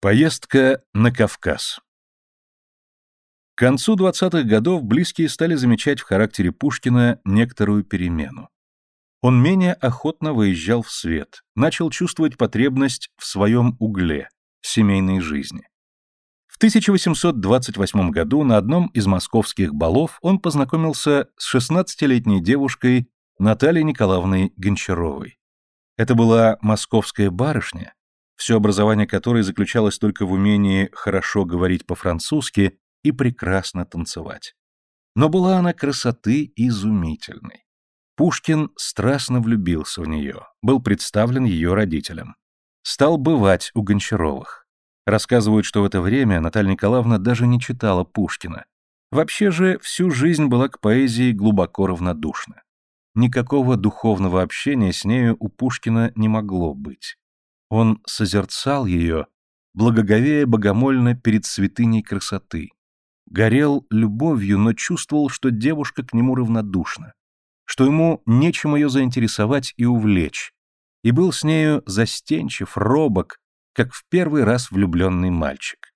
Поездка на Кавказ К концу 20-х годов близкие стали замечать в характере Пушкина некоторую перемену. Он менее охотно выезжал в свет, начал чувствовать потребность в своем угле, семейной жизни. В 1828 году на одном из московских балов он познакомился с 16-летней девушкой Натальей Николаевной Гончаровой. Это была московская барышня, все образование которой заключалось только в умении хорошо говорить по-французски и прекрасно танцевать. Но была она красоты изумительной. Пушкин страстно влюбился в нее, был представлен ее родителям. Стал бывать у Гончаровых. Рассказывают, что в это время Наталья Николаевна даже не читала Пушкина. Вообще же всю жизнь была к поэзии глубоко равнодушна. Никакого духовного общения с нею у Пушкина не могло быть. Он созерцал ее, благоговея богомольно перед святыней красоты. Горел любовью, но чувствовал, что девушка к нему равнодушна, что ему нечем ее заинтересовать и увлечь, и был с нею застенчив, робок, как в первый раз влюбленный мальчик.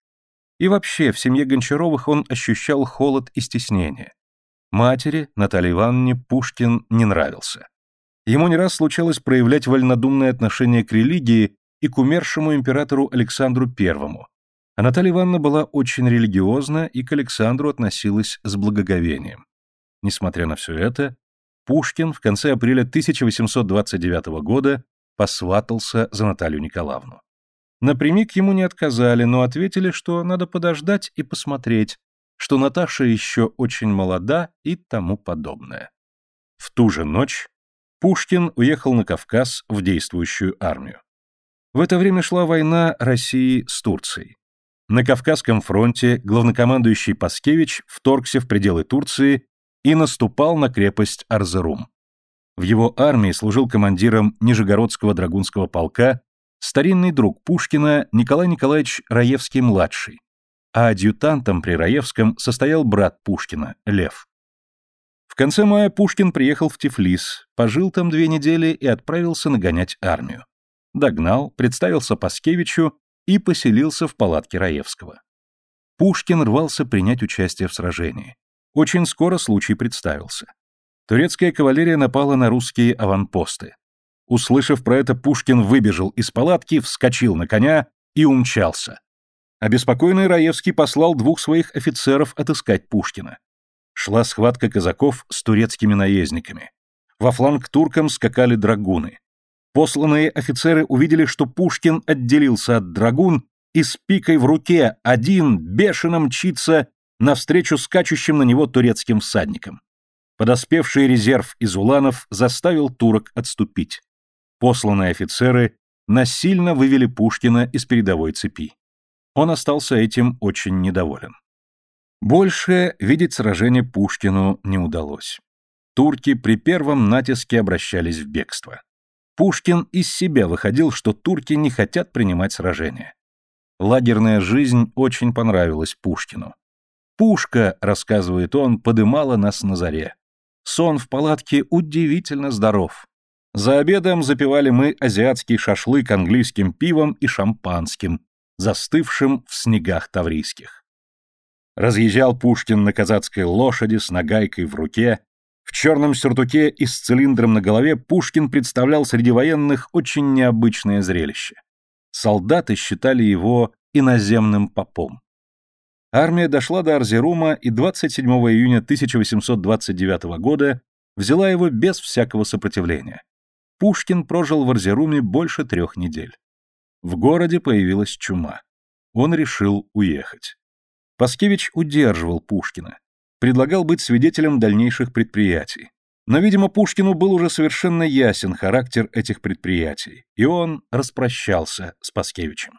И вообще, в семье Гончаровых он ощущал холод и стеснение. Матери, Наталье Ивановне, Пушкин не нравился. Ему не раз случалось проявлять вольнодумное отношение к религии и к умершему императору Александру I. А Наталья Ивановна была очень религиозна и к Александру относилась с благоговением. Несмотря на все это, Пушкин в конце апреля 1829 года посватался за Наталью Николаевну. Напрямик ему не отказали, но ответили, что надо подождать и посмотреть, что Наташа еще очень молода и тому подобное. В ту же ночь Пушкин уехал на Кавказ в действующую армию. В это время шла война России с Турцией. На Кавказском фронте главнокомандующий Паскевич вторгся в пределы Турции и наступал на крепость Арзерум. В его армии служил командиром Нижегородского драгунского полка старинный друг Пушкина Николай Николаевич Раевский-младший, а адъютантом при Раевском состоял брат Пушкина, Лев. В конце мая Пушкин приехал в Тифлис, пожил там две недели и отправился нагонять армию догнал, представился Паскевичу и поселился в палатке Раевского. Пушкин рвался принять участие в сражении. Очень скоро случай представился. Турецкая кавалерия напала на русские аванпосты. Услышав про это, Пушкин выбежал из палатки, вскочил на коня и умчался. Обеспокоенный Раевский послал двух своих офицеров отыскать Пушкина. Шла схватка казаков с турецкими наездниками. Во фланг туркам скакали драгуны. Посланные офицеры увидели, что Пушкин отделился от драгун и с пикой в руке один бешено мчится навстречу скачущим на него турецким всадникам. Подоспевший резерв из уланов заставил турок отступить. Посланные офицеры насильно вывели Пушкина из передовой цепи. Он остался этим очень недоволен. Больше видеть сражение Пушкину не удалось. Турки при первом натиске обращались в бегство. Пушкин из себя выходил, что турки не хотят принимать сражения. Лагерная жизнь очень понравилась Пушкину. «Пушка», — рассказывает он, — подымала нас на заре. Сон в палатке удивительно здоров. За обедом запивали мы азиатский шашлык английским пивом и шампанским, застывшим в снегах таврийских. Разъезжал Пушкин на казацкой лошади с нагайкой в руке, в черном сюртуке и с цилиндром на голове Пушкин представлял среди военных очень необычное зрелище. Солдаты считали его иноземным попом. Армия дошла до Арзерума и 27 июня 1829 года взяла его без всякого сопротивления. Пушкин прожил в Арзеруме больше трех недель. В городе появилась чума. Он решил уехать. Паскевич удерживал Пушкина предлагал быть свидетелем дальнейших предприятий. Но, видимо, Пушкину был уже совершенно ясен характер этих предприятий, и он распрощался с Паскевичем.